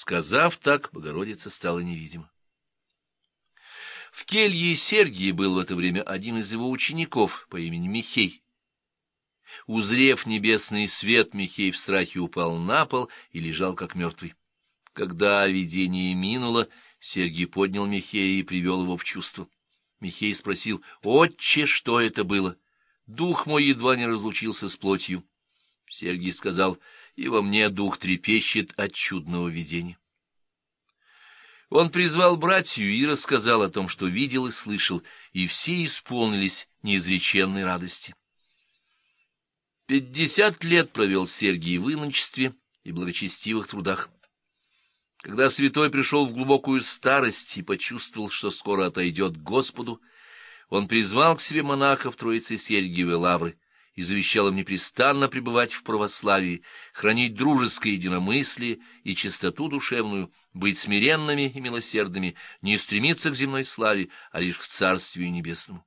Сказав так, Богородица стала невидима. В келье Сергии был в это время один из его учеников по имени Михей. Узрев небесный свет, Михей в страхе упал на пол и лежал как мертвый. Когда видение минуло, Сергий поднял Михея и привел его в чувство. Михей спросил, «Отче, что это было? Дух мой едва не разлучился с плотью». Сергий сказал, «И во мне дух трепещет от чудного видения». Он призвал братью и рассказал о том, что видел и слышал, и все исполнились неизреченной радости. Пятьдесят лет провел Сергий в иночестве и благочестивых трудах. Когда святой пришел в глубокую старость и почувствовал, что скоро отойдет к Господу, он призвал к себе монахов Троицы Сергиевой Лавры и завещал им непрестанно пребывать в православии, хранить дружеское единомыслие и чистоту душевную, быть смиренными и милосердными, не стремиться к земной славе, а лишь к Царствию Небесному.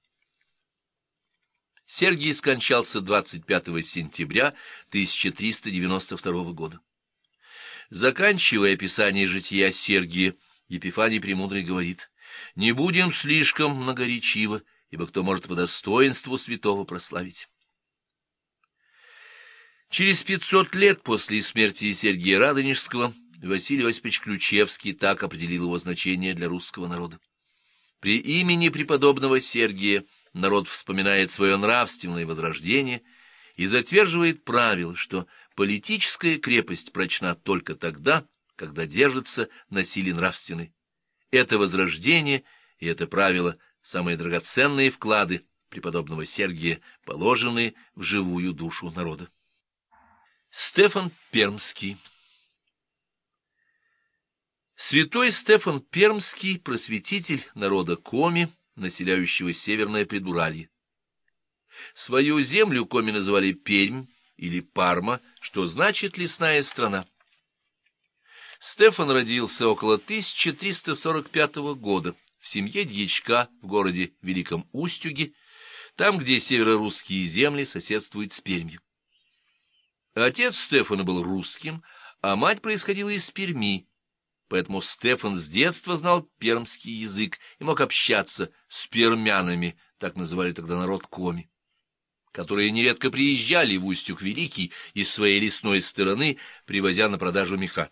Сергий скончался 25 сентября 1392 года. Заканчивая описание жития Сергия, Епифаний Премудрый говорит, «Не будем слишком многоречиво, ибо кто может по достоинству святого прославить». Через пятьсот лет после смерти Сергия Радонежского Василий Осипович Ключевский так определил его значение для русского народа. При имени преподобного Сергия народ вспоминает свое нравственное возрождение и затверживает правило, что Политическая крепость прочна только тогда, когда держится на силе нравственной. Это возрождение и это правило — самые драгоценные вклады преподобного Сергия, положенные в живую душу народа. Стефан Пермский Святой Стефан Пермский — просветитель народа Коми, населяющего Северное Придуралье. Свою землю Коми называли Пермь, или Парма, что значит «лесная страна». Стефан родился около 1345 года в семье дьячка в городе Великом Устюге, там, где северорусские земли соседствуют с Пермью. Отец Стефана был русским, а мать происходила из Перми, поэтому Стефан с детства знал пермский язык и мог общаться с пермянами, так называли тогда народ Коми которые нередко приезжали в Устюг Великий из своей лесной стороны, привозя на продажу меха.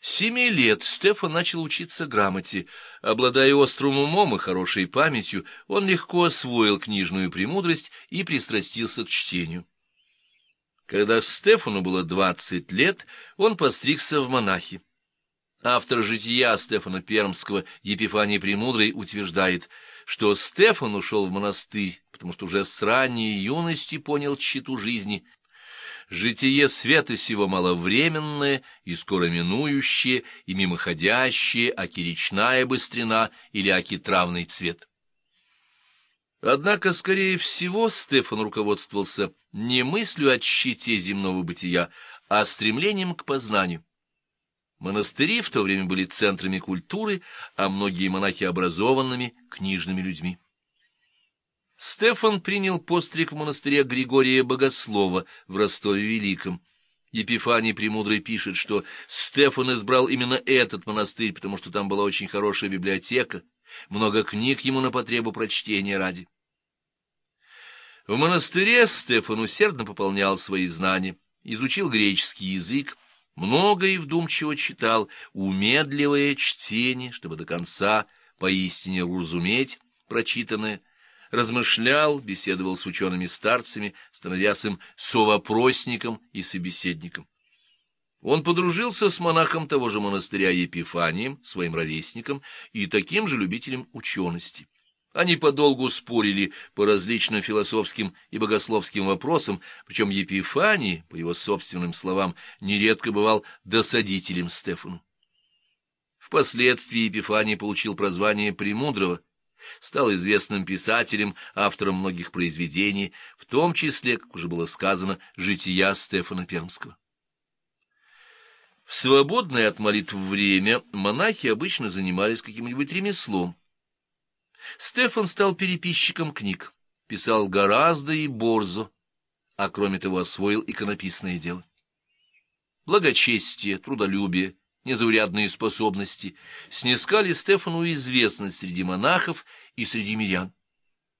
С семи лет Стефан начал учиться грамоте. Обладая острым умом и хорошей памятью, он легко освоил книжную премудрость и пристрастился к чтению. Когда Стефану было двадцать лет, он постригся в монахи. Автор жития Стефана Пермского Епифаний Премудрый утверждает, что Стефан ушел в монастырь потому что уже с ранней юности понял тщету жизни. Житие света сего маловременное и скоро минующее, и мимоходящее, аки речная быстрина или аки травный цвет. Однако, скорее всего, Стефан руководствовался не мыслью о щите земного бытия, а стремлением к познанию. Монастыри в то время были центрами культуры, а многие монахи образованными книжными людьми. Стефан принял постриг в монастыре Григория Богослова в Ростове-Великом. Епифаний Премудрый пишет, что Стефан избрал именно этот монастырь, потому что там была очень хорошая библиотека, много книг ему на потребу прочтения ради. В монастыре Стефан усердно пополнял свои знания, изучил греческий язык, много и вдумчиво читал, умедливое чтение, чтобы до конца поистине разуметь прочитанное, размышлял, беседовал с учеными-старцами, становясь им совопросником и собеседником. Он подружился с монахом того же монастыря Епифанием, своим ровесником, и таким же любителем учености. Они подолгу спорили по различным философским и богословским вопросам, причем Епифаний, по его собственным словам, нередко бывал досадителем Стефану. Впоследствии Епифаний получил прозвание Премудрого, стал известным писателем, автором многих произведений, в том числе, как уже было сказано, «Жития Стефана Пермского». В свободное от молитв время монахи обычно занимались каким-нибудь ремеслом. Стефан стал переписчиком книг, писал гораздо и борзо, а кроме того освоил иконописное дело. благочестие, трудолюбие, незаурядные способности снискали Стефану известность среди монахов и среди мирян.